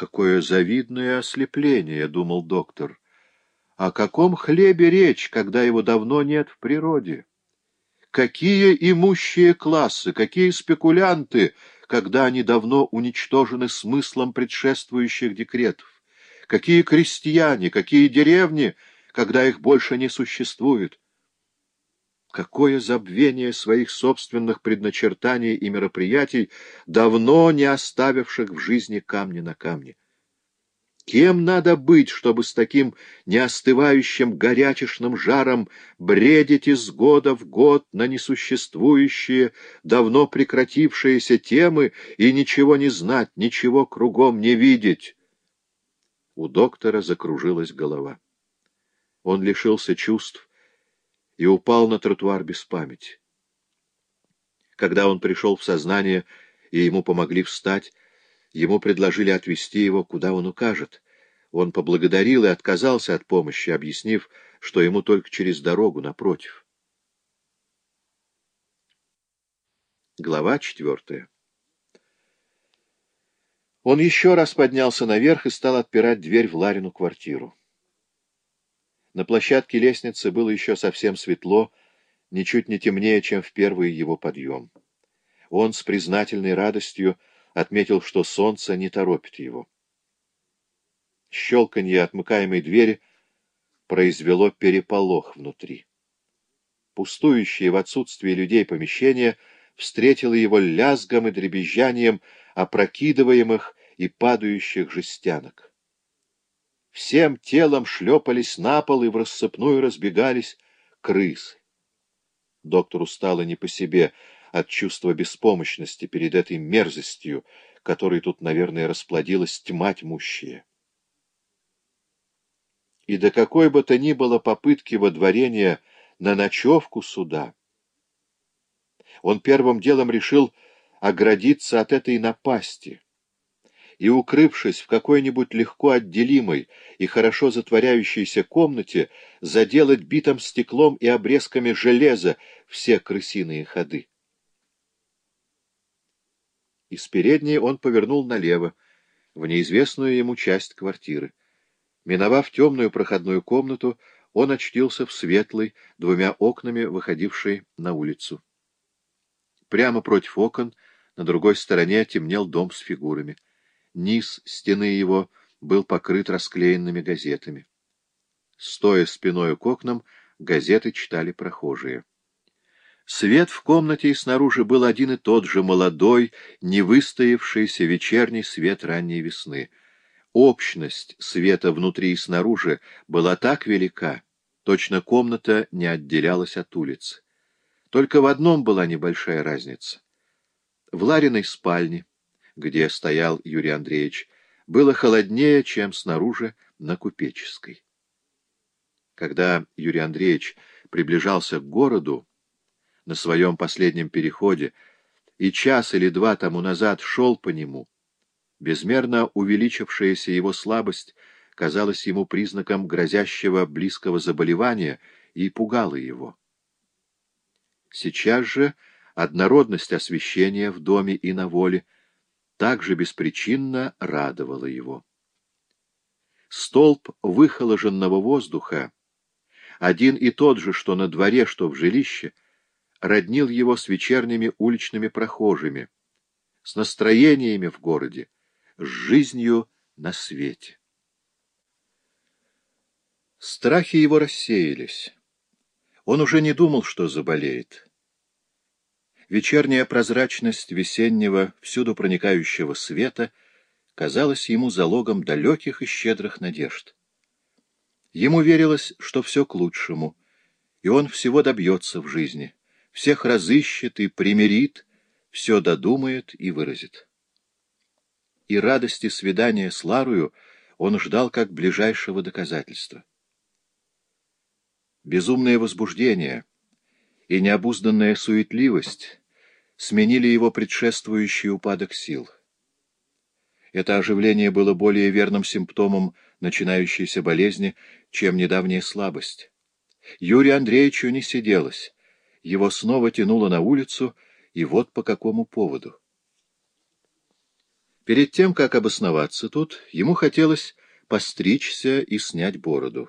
Какое завидное ослепление, — думал доктор. О каком хлебе речь, когда его давно нет в природе? Какие имущие классы, какие спекулянты, когда они давно уничтожены смыслом предшествующих декретов? Какие крестьяне, какие деревни, когда их больше не существует? Какое забвение своих собственных предначертаний и мероприятий, давно не оставивших в жизни камни на камне. Кем надо быть, чтобы с таким неостывающим горячешным жаром бредить из года в год на несуществующие, давно прекратившиеся темы и ничего не знать, ничего кругом не видеть? У доктора закружилась голова. Он лишился чувств, и упал на тротуар без памяти. Когда он пришел в сознание и ему помогли встать, ему предложили отвезти его, куда он укажет. Он поблагодарил и отказался от помощи, объяснив, что ему только через дорогу напротив. Глава четвертая Он еще раз поднялся наверх и стал отпирать дверь в Ларину квартиру. На площадке лестницы было еще совсем светло, ничуть не темнее, чем в первый его подъем. Он с признательной радостью отметил, что солнце не торопит его. Щелканье отмыкаемой двери произвело переполох внутри. Пустующее в отсутствие людей помещение встретило его лязгом и дребезжанием опрокидываемых и падающих жестянок. Всем телом шлепались на пол и в рассыпную разбегались крысы. Доктору стало не по себе от чувства беспомощности перед этой мерзостью, которой тут, наверное, расплодилась тьма тьмущая. И до какой бы то ни было попытки водворения на ночевку суда, он первым делом решил оградиться от этой напасти — и, укрывшись в какой-нибудь легко отделимой и хорошо затворяющейся комнате, заделать битым стеклом и обрезками железа все крысиные ходы. Из передней он повернул налево, в неизвестную ему часть квартиры. Миновав темную проходную комнату, он очтился в светлой, двумя окнами, выходившей на улицу. Прямо против окон, на другой стороне, темнел дом с фигурами. Низ стены его был покрыт расклеенными газетами. Стоя спиной к окнам, газеты читали прохожие. Свет в комнате и снаружи был один и тот же, молодой, не выстоявшийся вечерний свет ранней весны. Общность света внутри и снаружи была так велика, точно комната не отделялась от улицы. Только в одном была небольшая разница. В Лариной спальне где стоял Юрий Андреевич, было холоднее, чем снаружи на Купеческой. Когда Юрий Андреевич приближался к городу на своем последнем переходе и час или два тому назад шел по нему, безмерно увеличившаяся его слабость казалась ему признаком грозящего близкого заболевания и пугала его. Сейчас же однородность освещения в доме и на воле — также беспричинно радовало его. Столб выхоложенного воздуха, один и тот же, что на дворе, что в жилище, роднил его с вечерними уличными прохожими, с настроениями в городе, с жизнью на свете. Страхи его рассеялись. Он уже не думал, что заболеет. Вечерняя прозрачность весеннего, всюду проникающего света казалась ему залогом далеких и щедрых надежд. Ему верилось, что все к лучшему, и он всего добьется в жизни, всех разыщет и примирит, все додумает и выразит. И радости свидания с Ларою он ждал как ближайшего доказательства. Безумное возбуждение и необузданная суетливость сменили его предшествующий упадок сил. Это оживление было более верным симптомом начинающейся болезни, чем недавняя слабость. Юрию Андреевичу не сиделось. Его снова тянуло на улицу, и вот по какому поводу. Перед тем, как обосноваться тут, ему хотелось постричься и снять бороду.